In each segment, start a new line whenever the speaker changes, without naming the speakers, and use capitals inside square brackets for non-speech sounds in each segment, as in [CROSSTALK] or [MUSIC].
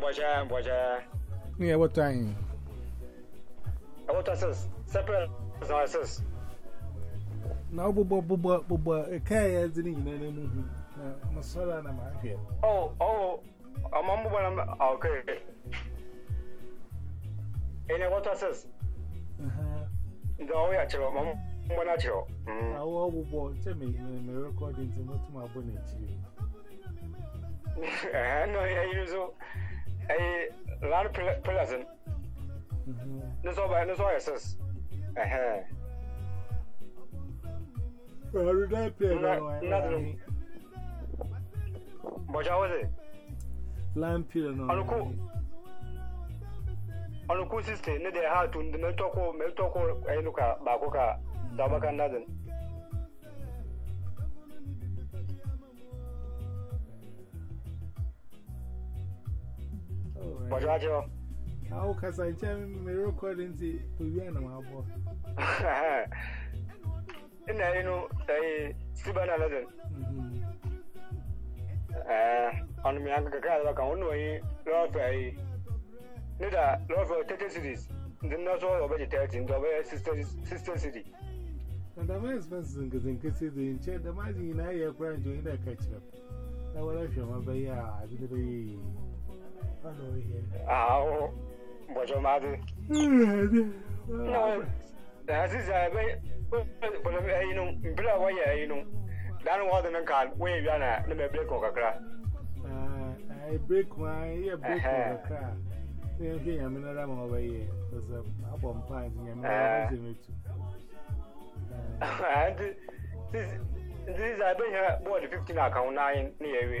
Boja, boja.
Yeah, what time?
What assist? Separate assist.
Now, Bubba, Bubba, Bubba, a car is in the movie. Masala na I'm here.
Oh, oh, I'm on one. Okay. Any what assist? Uh huh. No, we are chill. Mom, when I chill.
I will board to me in the recording to my bonnet.
No, I use it. ai ranar filazin na zuwa na zuwa yasas ehe
Raru da fiye na wani Bọ̀já wọ́dẹ̀. Lampire nọ. Ọlùkú.
Ọlùkú siste ne da ya hatu da mai tọkọ mai tọkọ ayyuka ba kuka da bakan nadin.
What's that, Joe? How can I change my recording to Puyan and Abo?
In the, you know, they Siban Aladdin. On me, I'm a girl, I can only love a Nida, love for 30 cities. The North Wall of Vegetarian, the way sister city.
And the man's person is in case the inchair, the man in I have branch in the catch up. I will have you, my baby. Awo, bọ̀jọ̀ máa dé. Aziza ebe
bọ̀jọ̀ ẹyin nù, mbílẹ̀ wọ́n yẹ ẹyin nù. Dáná wọ́n dín nǹkan wọ́n yẹ wíwá náà ní bẹ́ẹ̀ bírèkì wọn kakra.
Ẹ bírèkì wọn, kakra. Ní ẹ̀kẹ́ ìyàmí náírà máa wọ́n bẹ yẹ, ọ̀sẹ̀ àpọ̀ mpa àti ìyàmí náírà ń ṣe mẹ́tù.
Aziza ebe yẹ bọ́ọ̀dù fifteen àkàwọn náà ní yẹ wí.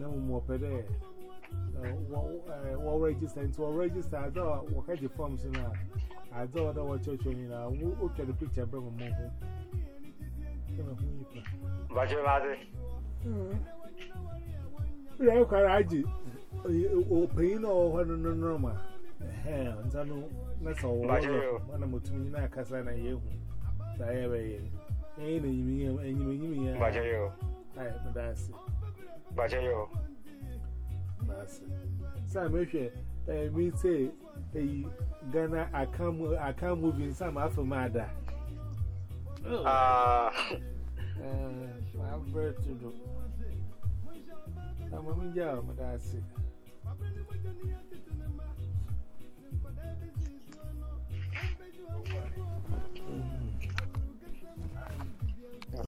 na mo pɛ dɛ wɔ register nti wɔ register adɔ a wɔka gye forms no a adɔ a ɔda wɔ kyerɛkyerɛ nyinaa wotwa no picture brɛ mo mmɔho ɛna ho nipa bakyerɛ maade yɛ kwara agye ɔpanyin na ɔwɔ hɔ no no no ma nsa no na sɛ ɔwɔ hɔ no na motumi nyinaa akasa na yɛhu saa yɛbɛyɛ ɛyɛ na nyimiyɛ ɛnyimanyimiyɛ ayɛ medase Bajayo. That's it. Sam, if you mean say, hey, Ghana, I can't, I can't move in some half a mother. Oh. Uh, [LAUGHS] my birth to do. I'm a man, I'm a dad.